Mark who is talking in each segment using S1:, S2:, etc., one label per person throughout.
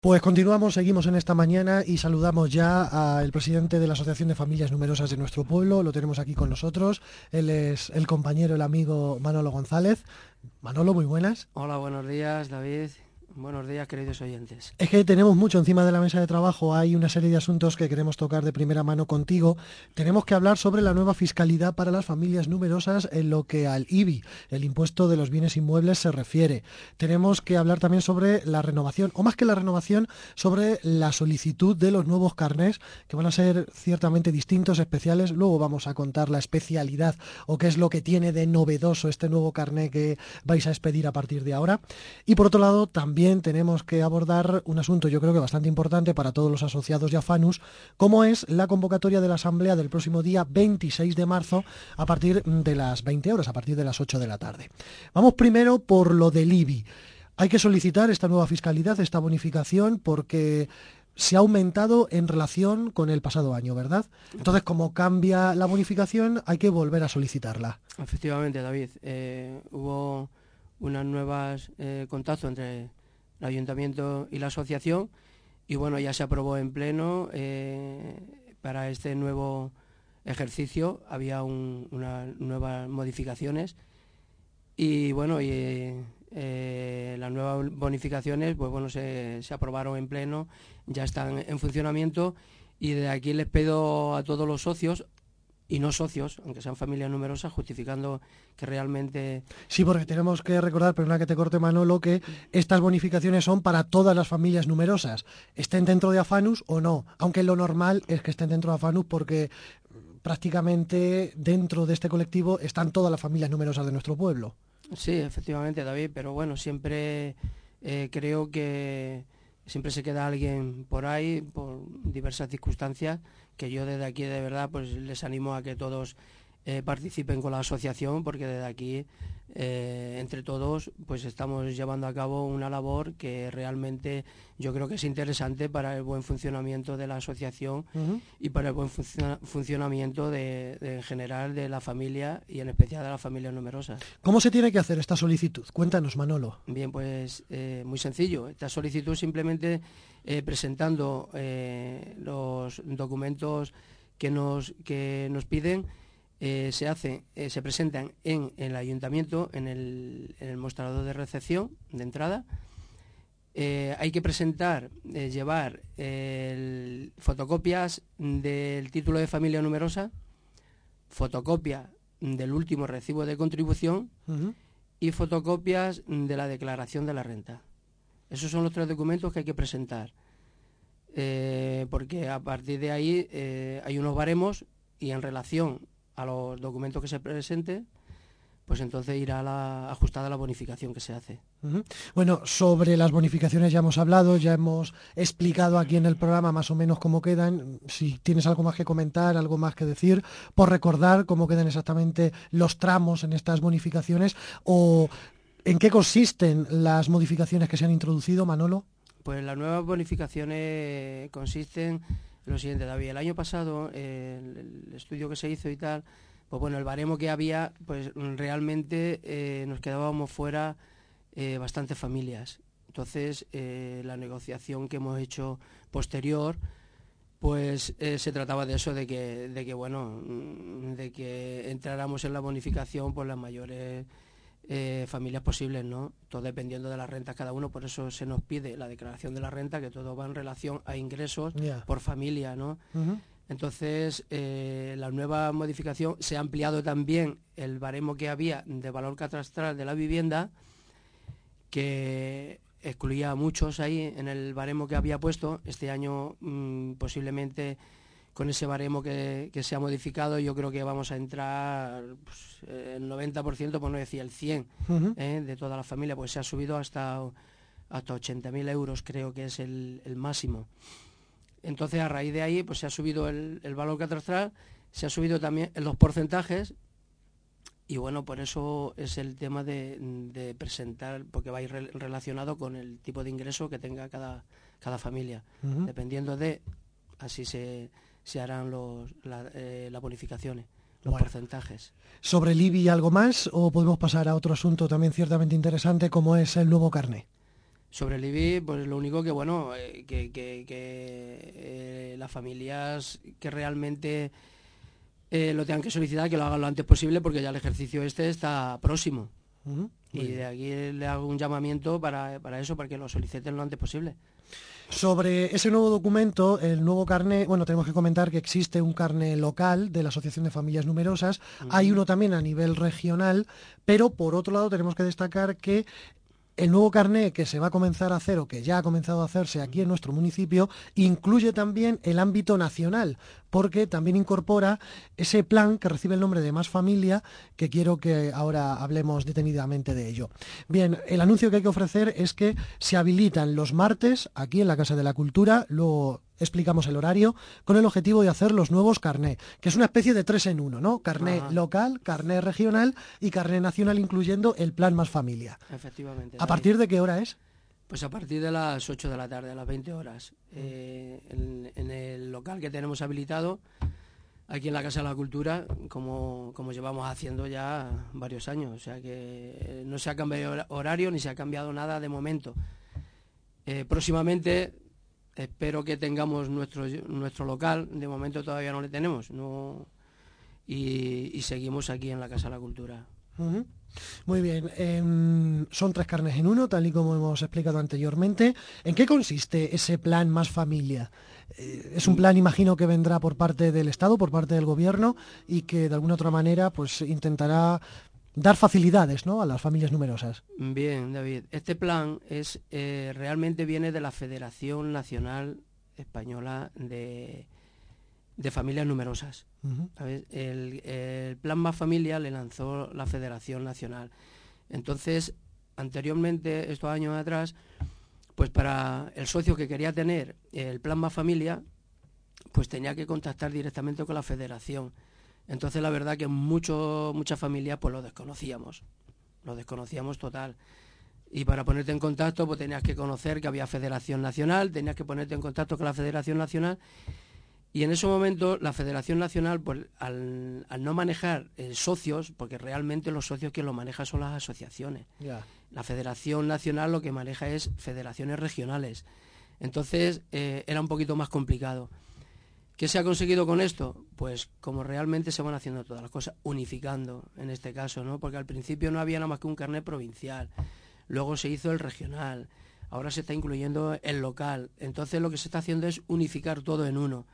S1: Pues continuamos, seguimos en esta mañana y saludamos ya al presidente de la Asociación de Familias Numerosas de nuestro pueblo. Lo tenemos aquí con nosotros. Él es el compañero, el amigo Manolo González. Manolo, muy buenas.
S2: Hola, buenos días, David. Buenos días, queridos oyentes.
S1: Es que tenemos mucho encima de la mesa de trabajo, hay una serie de asuntos que queremos tocar de primera mano contigo. Tenemos que hablar sobre la nueva fiscalidad para las familias numerosas en lo que al IBI, el impuesto de los bienes inmuebles, se refiere. Tenemos que hablar también sobre la renovación, o más que la renovación, sobre la solicitud de los nuevos carnés, que van a ser ciertamente distintos, especiales. Luego vamos a contar la especialidad o qué es lo que tiene de novedoso este nuevo carné que vais a expedir a partir de ahora. Y por otro lado, también tenemos que abordar un asunto yo creo que bastante importante para todos los asociados de AFANUS, como es la convocatoria de la Asamblea del próximo día 26 de marzo a partir de las 20 horas, a partir de las 8 de la tarde. Vamos primero por lo del IBI. Hay que solicitar esta nueva fiscalidad, esta bonificación, porque se ha aumentado en relación con el pasado año, ¿verdad? Entonces, como cambia la bonificación, hay que volver a solicitarla.
S2: Efectivamente, David. Eh, hubo unas nuevas eh, contactos entre el ayuntamiento y la asociación. Y bueno, ya se aprobó en pleno eh, para este nuevo ejercicio, había unas nuevas modificaciones. Y bueno, y, eh, las nuevas bonificaciones pues bueno, se, se aprobaron en pleno, ya están en funcionamiento. Y de aquí les pido a todos los socios y no socios, aunque sean familias numerosas, justificando que realmente...
S1: Sí, porque tenemos que recordar, perdona que te corte Manolo, que estas bonificaciones son para todas las familias numerosas, estén dentro de Afanus o no, aunque lo normal es que estén dentro de Afanus porque prácticamente dentro de este colectivo están todas las familias numerosas de nuestro pueblo.
S2: Sí, efectivamente, David, pero bueno, siempre eh, creo que siempre se queda alguien por ahí, por diversas circunstancias, que yo desde aquí de verdad pues les animo a que todos eh, participen con la asociación porque desde aquí eh, entre todos pues estamos llevando a cabo una labor que realmente yo creo que es interesante para el buen funcionamiento de la asociación y para el buen funcionamiento de, en general de la familia y en especial de las familias numerosas.
S1: ¿Cómo se tiene que hacer esta solicitud? Cuéntanos, Manolo.
S2: Bien, pues eh, muy sencillo. Esta solicitud simplemente presentando los documentos que nos, que nos piden eh, se, hace, eh, se presentan en, el ayuntamiento, en el, mostrador de recepción de entrada. Eh, hay que presentar, llevar fotocopias del título de familia numerosa, fotocopia del último recibo de contribución y fotocopias de la declaración de la renta. Esos son los tres documentos que hay que presentar. porque a partir de ahí hay unos baremos y en relación a los documentos que se presente, pues entonces irá la, ajustada la bonificación que se hace.
S1: Bueno, sobre las bonificaciones ya hemos hablado, ya hemos explicado aquí en el programa más o menos cómo quedan. Si tienes algo más que comentar, algo más que decir, por recordar cómo quedan exactamente los tramos en estas bonificaciones o en qué consisten las modificaciones que se han introducido, Manolo.
S2: Pues las nuevas bonificaciones consisten lo siguiente, David. El año pasado, el, estudio que se hizo y tal, pues bueno, el baremo que había, pues realmente eh, nos quedábamos fuera eh, bastantes familias. Entonces, eh, la negociación que hemos hecho posterior, pues se trataba de eso, de que, de que, bueno, mm, de que entráramos en la bonificación por las mayores eh, familias posibles, ¿no? Todo dependiendo de las rentas cada uno, por eso se nos pide la declaración de la renta, que todo va en relación a ingresos por familia, ¿no? Entonces, eh, la nueva modificación se ha ampliado también el baremo que había de valor catastral de la vivienda, que excluía a muchos ahí en el baremo que había puesto. Este año mm, posiblemente con ese baremo que, se ha modificado, yo creo que vamos a entrar pues, el 90%, por no decir el 100%, ¿eh? de toda la familia, pues se ha subido hasta, hasta 80.000 euros, creo que es el, máximo. Entonces, a raíz de ahí, pues se ha subido el, valor catastral, se ha subido también los porcentajes, y bueno, por eso es el tema de, presentar, porque va a ir relacionado con el tipo de ingreso que tenga cada, cada familia, dependiendo de, así se se harán los, eh, las bonificaciones, los porcentajes.
S1: ¿Sobre el IBI algo más o podemos pasar a otro asunto también ciertamente interesante como es el nuevo carné?
S2: Sobre el IBI, pues lo único que, bueno, eh, que, que- que, eh, las familias que realmente lo tengan que solicitar, que lo hagan lo antes posible, porque ya el ejercicio este está próximo. Y de aquí le hago un llamamiento para, para eso, para que lo soliciten lo antes posible.
S1: Sobre ese nuevo documento, el nuevo carné, bueno, tenemos que comentar que existe un carné local de la Asociación de Familias Numerosas, hay uno también a nivel regional, pero por otro lado tenemos que destacar que el nuevo carné que se va a comenzar a hacer o que ya ha comenzado a hacerse aquí en nuestro municipio incluye también el ámbito nacional, porque también incorpora ese plan que recibe el nombre de Más Familia, que quiero que ahora hablemos detenidamente de ello. Bien, el anuncio que hay que ofrecer es que se habilitan los martes aquí en la Casa de la Cultura, luego explicamos el horario, con el objetivo de hacer los nuevos carné, que es una especie de tres en uno, ¿no? Carné
S2: Ajá.
S1: local, carné regional y carné nacional, incluyendo el plan Más Familia.
S2: Efectivamente.
S1: ¿A
S2: David.
S1: partir de qué hora es?
S2: Pues a partir de las 8 de la tarde, a las 20 horas, eh, en, en el local que tenemos habilitado, aquí en la Casa de la Cultura, como, como llevamos haciendo ya varios años. O sea que eh, no se ha cambiado hora- horario ni se ha cambiado nada de momento. Eh, próximamente espero que tengamos nuestro, nuestro local, de momento todavía no le tenemos, no, y, seguimos aquí en la Casa de la Cultura.
S1: Muy bien, em, son tres carnes en uno, tal y como hemos explicado anteriormente. ¿En qué consiste ese plan más familia? Eh, es un plan, imagino, que vendrá por parte del Estado, por parte del Gobierno, y que de alguna otra manera pues, intentará dar facilidades ¿no? a las familias numerosas.
S2: Bien, David. Este plan es eh, realmente viene de la Federación Nacional Española de, de Familias Numerosas. El, el plan Más Familia le lanzó la Federación Nacional. Entonces, anteriormente, estos años atrás, pues para el socio que quería tener el plan Más Familia, pues tenía que contactar directamente con la Federación. Entonces, la verdad que mucho, muchas familias pues lo desconocíamos, lo desconocíamos total. Y para ponerte en contacto, pues tenías que conocer que había Federación Nacional, tenías que ponerte en contacto con la Federación Nacional y en ese momento la Federación Nacional, pues, al, al no manejar eh, socios, porque realmente los socios quien lo maneja son las asociaciones. La Federación Nacional lo que maneja es federaciones regionales. Entonces eh, era un poquito más complicado. ¿Qué se ha conseguido con esto? Pues como realmente se van haciendo todas las cosas, unificando en este caso, ¿no? Porque al principio no había nada más que un carnet provincial, luego se hizo el regional, ahora se está incluyendo el local. Entonces lo que se está haciendo es unificar todo en uno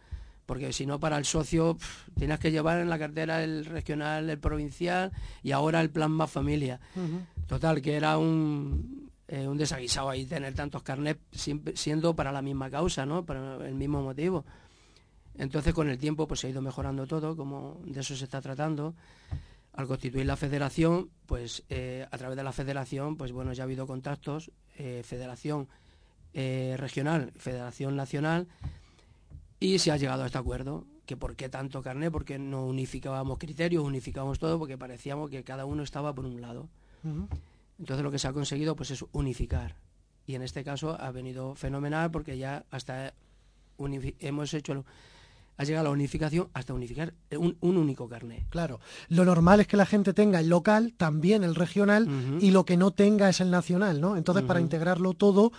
S2: porque si no para el socio tienes que llevar en la cartera el regional, el provincial y ahora el plan más familia. Total, que era un, eh, un desaguisado ahí tener tantos carnets siempre- siendo para la misma causa, ¿no? Para el mismo motivo. Entonces con el tiempo pues se ha ido mejorando todo, como de eso se está tratando. Al constituir la federación, pues eh, a través de la federación, pues bueno, ya ha habido contactos, eh, federación eh, regional, federación nacional, y se ha llegado a este acuerdo, que por qué tanto carnet, porque no unificábamos criterios, unificábamos todo, porque parecíamos que cada uno estaba por un lado. Entonces lo que se ha conseguido pues es unificar. Y en este caso ha venido fenomenal porque ya hasta hemos hecho, ha llegado la unificación hasta unificar un, un único carnet.
S1: Claro, lo normal es que la gente tenga el local, también el regional, y lo que no tenga es el nacional, ¿no? Entonces, para integrarlo todo,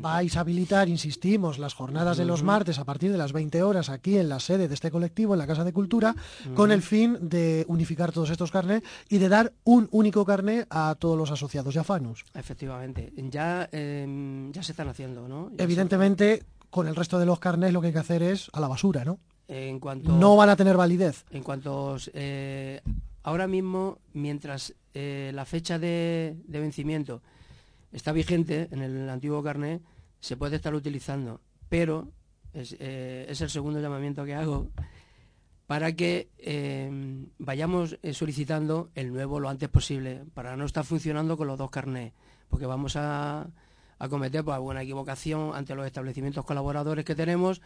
S1: vais a habilitar, insistimos, las jornadas de los martes a partir de las 20 horas aquí en la sede de este colectivo, en la Casa de Cultura, con el fin de unificar todos estos carnets y de dar un único carnet a todos los asociados de Afanus.
S2: Efectivamente. Ya, em, ya se están haciendo, ¿no? Ya
S1: Evidentemente, con el resto de los carnets lo que hay que hacer es a la basura, ¿no?
S2: en cuanto
S1: No van a tener validez.
S2: En cuanto eh, ahora mismo, mientras eh, la fecha de, de vencimiento está vigente en el antiguo carnet, se puede estar utilizando, pero es, eh, es el segundo llamamiento que hago para que vayamos solicitando el nuevo lo antes posible, para no estar funcionando con los dos carnets, porque vamos a, a cometer pues, alguna equivocación ante los establecimientos colaboradores que tenemos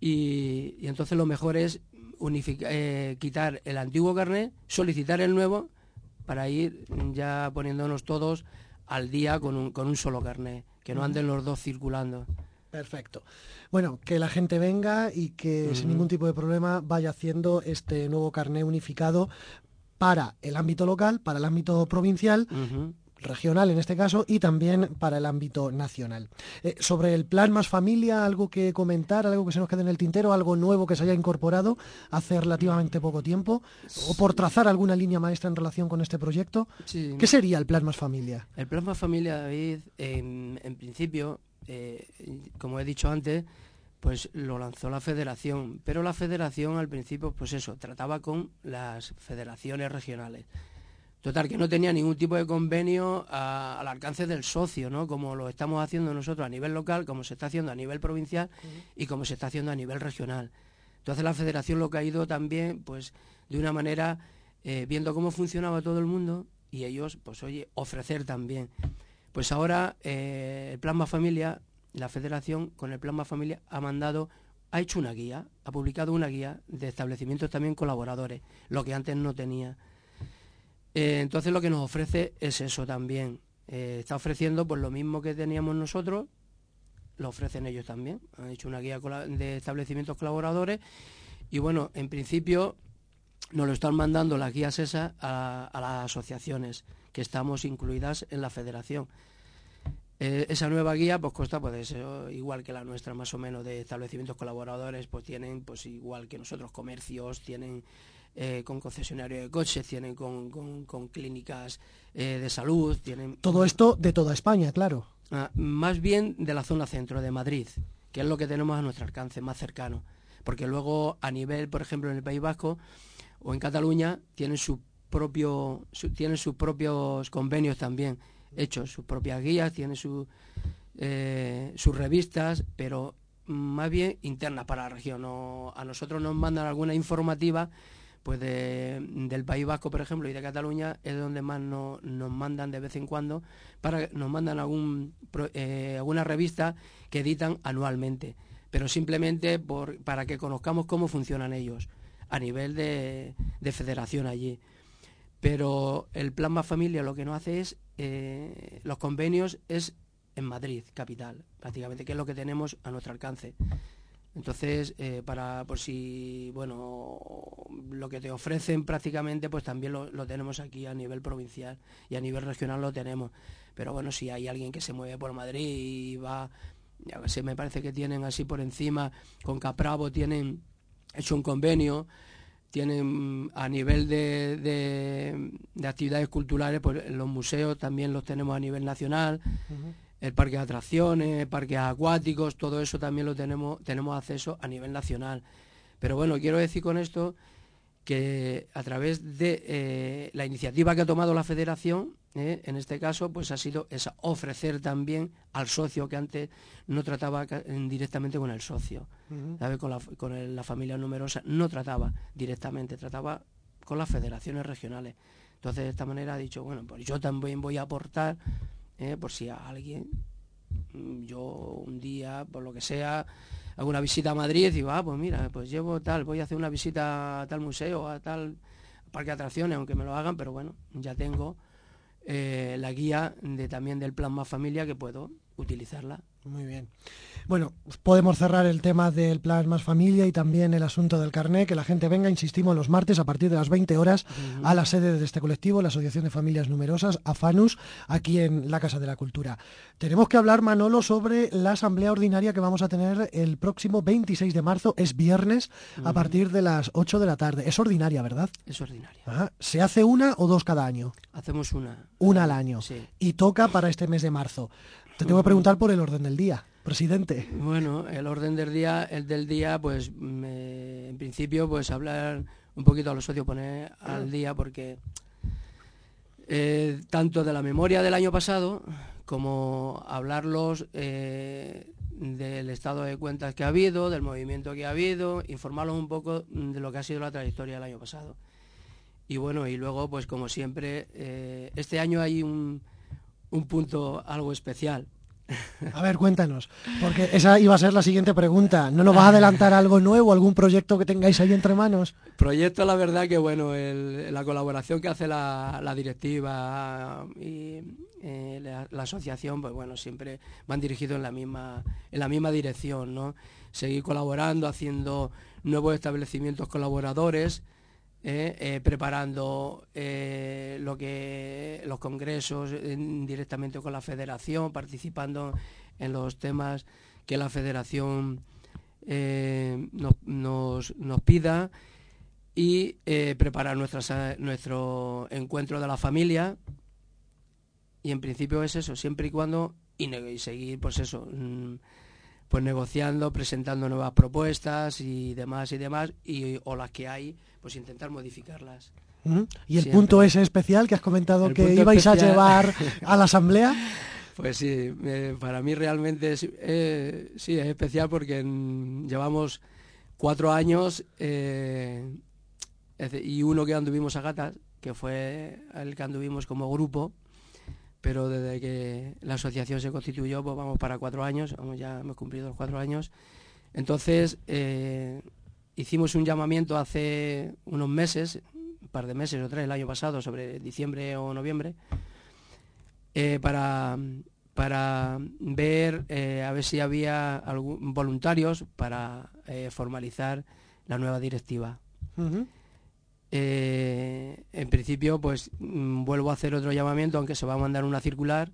S2: y, y entonces lo mejor es unifica- eh, quitar el antiguo carnet, solicitar el nuevo para ir ya poniéndonos todos al día con un, con un solo carnet, que no anden los dos circulando.
S1: Perfecto. Bueno, que la gente venga y que sin ningún tipo de problema vaya haciendo este nuevo carné unificado para el ámbito local, para el ámbito provincial. Regional en este caso y también para el ámbito nacional. Eh, sobre el plan Más Familia, algo que comentar, algo que se nos quede en el tintero, algo nuevo que se haya incorporado hace relativamente poco tiempo, o por trazar alguna línea maestra en relación con este proyecto. ¿Qué sería el plan Más Familia?
S2: El plan Más Familia, David, en, principio, eh, como he dicho antes, pues lo lanzó la federación, pero la federación al principio, pues eso, trataba con las federaciones regionales. Total, que no tenía ningún tipo de convenio al alcance del socio, ¿no? Como lo estamos haciendo nosotros a nivel local, como se está haciendo a nivel provincial y como se está haciendo a nivel regional. Entonces la federación lo que ha ido también, pues, de una manera, eh, viendo cómo funcionaba todo el mundo y ellos, pues, oye, ofrecer también. Pues ahora eh, el Plan Más Familia, la federación con el Plan Más Familia ha mandado ha hecho una guía, ha publicado una guía de establecimientos también colaboradores, lo que antes no tenía. Eh, entonces lo que nos ofrece es eso también. Eh, está ofreciendo pues lo mismo que teníamos nosotros, lo ofrecen ellos también. Han hecho una guía de establecimientos colaboradores y bueno, en principio nos lo están mandando las guías esas a, las asociaciones que estamos incluidas en la federación. Eh, esa nueva guía pues consta pues igual que la nuestra más o menos de establecimientos colaboradores pues tienen pues igual que nosotros comercios tienen eh, con concesionarios de coches, tienen con, clínicas eh, de salud, tienen...
S1: Todo esto de toda España, claro.
S2: Ah, más bien de la zona centro, de Madrid, que es lo que tenemos a nuestro alcance, más cercano. Porque luego a nivel, por ejemplo, en el País Vasco o en Cataluña, tienen su propio, tienen sus propios convenios también hechos, sus propias guías, tienen eh, sus revistas, pero más bien internas para la región. a nosotros nos mandan alguna informativa pues del País Vasco, por ejemplo, y de Cataluña es donde más nos mandan de vez en cuando, para nos mandan algún, eh, alguna revista que editan anualmente, pero simplemente por, para que conozcamos cómo funcionan ellos a nivel de, federación allí. Pero el Plan Más Familia lo que nos hace es, eh, los convenios es en Madrid, capital, prácticamente, que es lo que tenemos a nuestro alcance. Entonces, eh, para por si, bueno, lo que te ofrecen prácticamente, pues también lo, tenemos aquí a nivel provincial y a nivel regional lo tenemos. Pero bueno, si hay alguien que se mueve por Madrid y va, ya sé, me parece que tienen así por encima, con Capravo tienen hecho un convenio, tienen a nivel de, actividades culturales, pues los museos también los tenemos a nivel nacional el parque de atracciones, parques acuáticos, todo eso también lo tenemos, tenemos acceso a nivel nacional. Pero bueno, quiero decir con esto que a través de eh, la iniciativa que ha tomado la federación, eh, en este caso, pues ha sido esa, ofrecer también al socio que antes no trataba directamente con el socio, Con, la, con la familia numerosa no trataba directamente, trataba con las federaciones regionales. Entonces, de esta manera ha dicho, bueno, pues yo también voy a aportar ¿eh? por si a alguien, mm, yo un día, por lo que sea, hago una visita a Madrid y digo, ah, pues mira, pues llevo tal, voy a hacer una visita a tal museo, a tal parque de atracciones, aunque me lo hagan, pero bueno, ya tengo eh, la guía de, también del plan Más Familia que puedo utilizarla.
S1: Muy bien. Bueno, podemos cerrar el tema del plan más familia y también el asunto del carné, que la gente venga, insistimos, los martes a partir de las 20 horas a la sede de este colectivo, la Asociación de Familias Numerosas, AFANUS, aquí en la Casa de la Cultura. Tenemos que hablar, Manolo, sobre la asamblea ordinaria que vamos a tener el próximo 26 de marzo, es viernes, a partir de las 8 de la tarde. Es ordinaria, ¿verdad?
S2: Es ordinaria.
S1: ¿Se hace una o dos cada año?
S2: Hacemos una.
S1: Una al año.
S2: Sí.
S1: Y toca para este mes de marzo. Te tengo que preguntar por el orden del día, presidente.
S2: Bueno, el orden del día, el del día, pues en principio, pues hablar un poquito a los socios, poner al día, porque eh, tanto de la memoria del año pasado como hablarlos eh, del estado de cuentas que ha habido, del movimiento que ha habido, informarlos un poco de lo que ha sido la trayectoria del año pasado. Y bueno, y luego, pues como siempre, eh, este año hay un un punto algo especial.
S1: A ver, cuéntanos, porque esa iba a ser la siguiente pregunta. ¿No nos vas a adelantar algo nuevo, algún proyecto que tengáis ahí entre manos?
S2: Proyecto, la verdad que bueno, la colaboración que hace la, directiva y eh, la, asociación, pues bueno, siempre van dirigidos en la misma, en la misma dirección, ¿no? Seguir colaborando, haciendo nuevos establecimientos colaboradores, preparando lo que los congresos directamente con la federación, participando en los temas que la federación nos, pida y preparar nuestro encuentro de la familia. Y en principio es eso, siempre y cuando y, seguir pues eso, mm, pues negociando, presentando nuevas propuestas y demás y demás y o las que hay, pues intentar modificarlas.
S1: ¿Y el punto ese especial que has comentado que ibais a llevar a la asamblea?
S2: Pues sí, para mí realmente es, eh, sí, es especial porque llevamos cuatro años eh, y uno que anduvimos a gatas, que fue el que anduvimos como grupo, pero desde que la asociación se constituyó, pues vamos para cuatro años, ya hemos cumplido los cuatro años. Entonces, eh, hicimos un llamamiento hace unos meses, un par de meses o tres, el año pasado, sobre diciembre o noviembre, eh, para, para ver eh, a ver si había algún, voluntarios para formalizar la nueva directiva. Eh, en principio, pues mm, vuelvo a hacer otro llamamiento, aunque se va a mandar una circular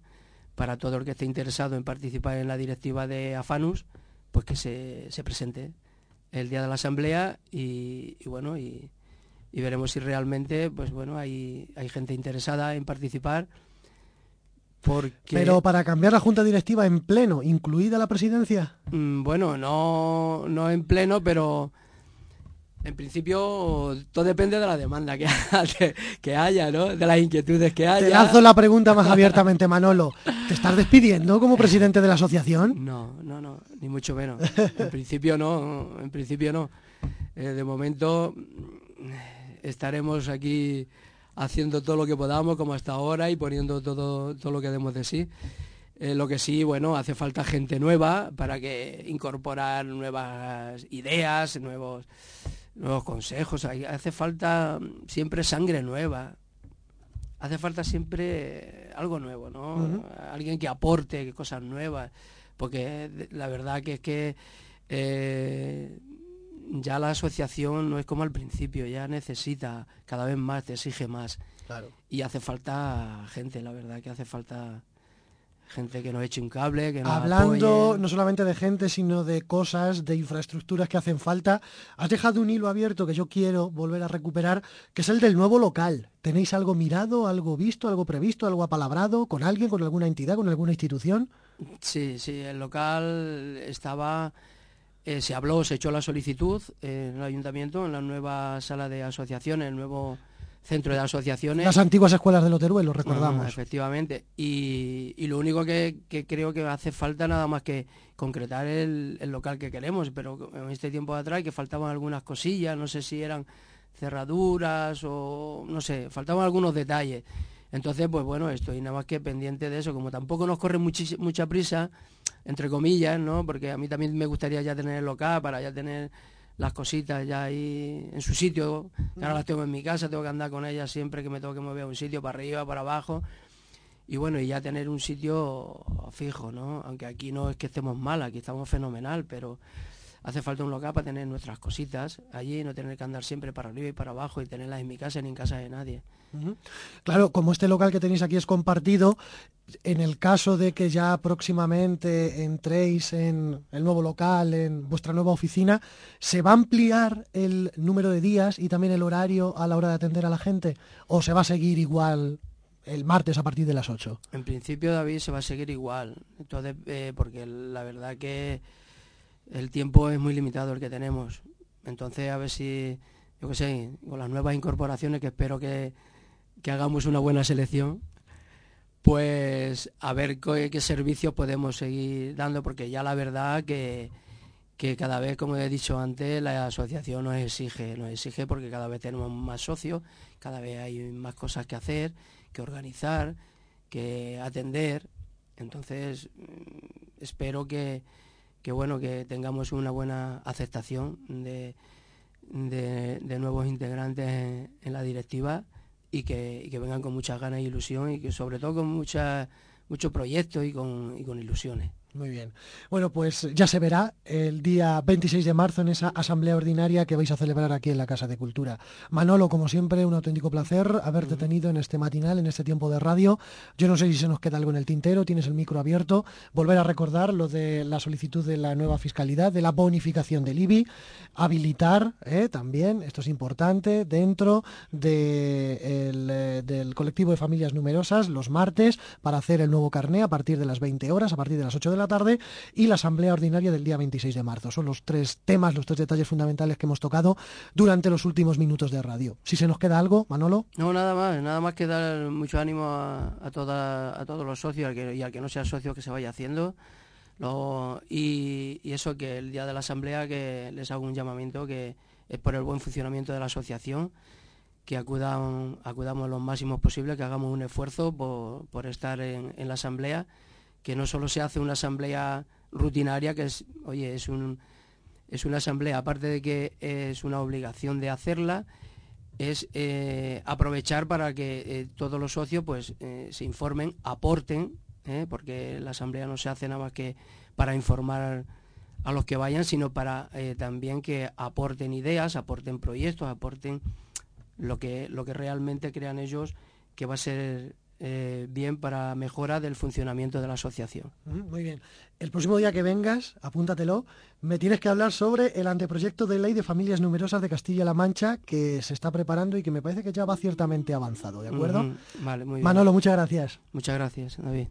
S2: para todo el que esté interesado en participar en la directiva de AFANUS, pues que se, presente el día de la asamblea y, bueno, y, veremos si realmente, pues bueno, hay, hay gente interesada en participar.
S1: Porque... Pero para cambiar la junta directiva en pleno, incluida la presidencia.
S2: Mm, bueno, no, no en pleno, pero en principio, todo depende de la demanda que, que haya, ¿no? De las inquietudes que haya.
S1: Te lanzo la pregunta más abiertamente, Manolo. ¿Te estás despidiendo como presidente de la asociación?
S2: No, no, no, ni mucho menos. En principio no, en principio no. Eh, de momento estaremos aquí haciendo todo lo que podamos como hasta ahora y poniendo todo, todo lo que demos de sí. Eh, lo que sí, bueno, hace falta gente nueva para que incorporar nuevas ideas, nuevos nuevos consejos, hace falta siempre sangre nueva, hace falta siempre algo nuevo, ¿no? Alguien que aporte cosas nuevas, porque la verdad que es que eh, ya la asociación no es como al principio, ya necesita cada vez más, te exige más. Y hace falta gente, la verdad que hace falta gente que nos eche un cable, que nos
S1: Hablando no solamente de gente, sino de cosas, de infraestructuras que hacen falta, has dejado un hilo abierto que yo quiero volver a recuperar, que es el del nuevo local. ¿Tenéis algo mirado, algo visto, algo previsto, algo apalabrado con alguien, con alguna entidad, con alguna institución?
S2: Sí, sí, el local estaba... Eh, se habló, se echó la solicitud en el ayuntamiento, en la nueva sala de asociación, el nuevo centro de asociaciones.
S1: Las antiguas escuelas de Loteruel, lo recordamos.
S2: efectivamente. Y, lo único que, creo que hace falta nada más que concretar el, local que queremos, pero en este tiempo de atrás que faltaban algunas cosillas, no sé si eran cerraduras o no sé, faltaban algunos detalles. Entonces, pues bueno, estoy nada más que pendiente de eso, como tampoco nos corre mucha prisa, entre comillas, ¿no? Porque a mí también me gustaría ya tener el local para ya tener las cositas ya ahí en su sitio. Ahora las tengo en mi casa, tengo que andar con ellas siempre que me tengo que mover a un sitio, para arriba, para abajo. Y bueno, y ya tener un sitio fijo, ¿no? Aunque aquí no es que estemos mal, aquí estamos fenomenal, pero hace falta un local para tener nuestras cositas allí y no tener que andar siempre para arriba y para abajo y tenerlas en mi casa ni en casa de nadie.
S1: Claro, como este local que tenéis aquí es compartido, en el caso de que ya próximamente entréis en el nuevo local, en vuestra nueva oficina, ¿se va a ampliar el número de días y también el horario a la hora de atender a la gente? ¿O se va a seguir igual el martes a partir de las 8?
S2: En principio, David, se va a seguir igual. Entonces, eh, porque la verdad que el tiempo es muy limitado el que tenemos. Entonces, a ver si, yo qué sé, con las nuevas incorporaciones que espero que, que hagamos una buena selección, pues a ver qué, servicios podemos seguir dando, porque ya la verdad que, cada vez, como he dicho antes, la asociación nos exige, nos exige porque cada vez tenemos más socios, cada vez hay más cosas que hacer, que organizar, que atender. Entonces, mm, espero que, bueno, que tengamos una buena aceptación de, nuevos integrantes en la directiva y que, vengan con muchas ganas e ilusión y que sobre todo con mucha, muchos proyectos y con, y con ilusiones.
S1: Muy bien. Bueno, pues ya se verá el día 26 de marzo en esa asamblea ordinaria que vais a celebrar aquí en la Casa de Cultura. Manolo, como siempre, un auténtico placer haberte tenido en este matinal, en este tiempo de radio. Yo no sé si se nos queda algo en el tintero, tienes el micro abierto. Volver a recordar lo de la solicitud de la nueva fiscalidad, de la bonificación del IBI, habilitar eh, también, esto es importante, dentro eh, del colectivo de familias numerosas los martes para hacer el nuevo carné a partir de las 20 horas, a partir de las 8 de la tarde y la asamblea ordinaria del día 26 de marzo. Son los tres temas, los tres detalles fundamentales que hemos tocado durante los últimos minutos de radio. Si se nos queda algo, Manolo.
S2: No, nada más, nada más que dar mucho ánimo a, a todos los socios y al que no sea socio que se vaya haciendo. y, eso que el día de la asamblea que les hago un llamamiento que es por el buen funcionamiento de la asociación que acudan, acudamos lo máximo posible, que hagamos un esfuerzo por, estar en, en, la asamblea que no solo se hace una asamblea rutinaria, que es, oye, es, un, es una asamblea, aparte de que es una obligación de hacerla, es eh, aprovechar para que eh, todos los socios pues eh, se informen, aporten, porque la asamblea no se hace nada más que para informar a los que vayan, sino para también que aporten ideas, aporten proyectos, aporten lo que, lo que realmente crean ellos que va a ser eh, bien para mejora del funcionamiento de la asociación.
S1: Muy bien. El próximo día que vengas, apúntatelo, me tienes que hablar sobre el anteproyecto de ley de familias numerosas de Castilla-La Mancha que se está preparando y que me parece que ya va ciertamente avanzado, ¿de acuerdo?
S2: Vale, muy bien.
S1: Manolo, muchas gracias.
S2: Muchas gracias, David.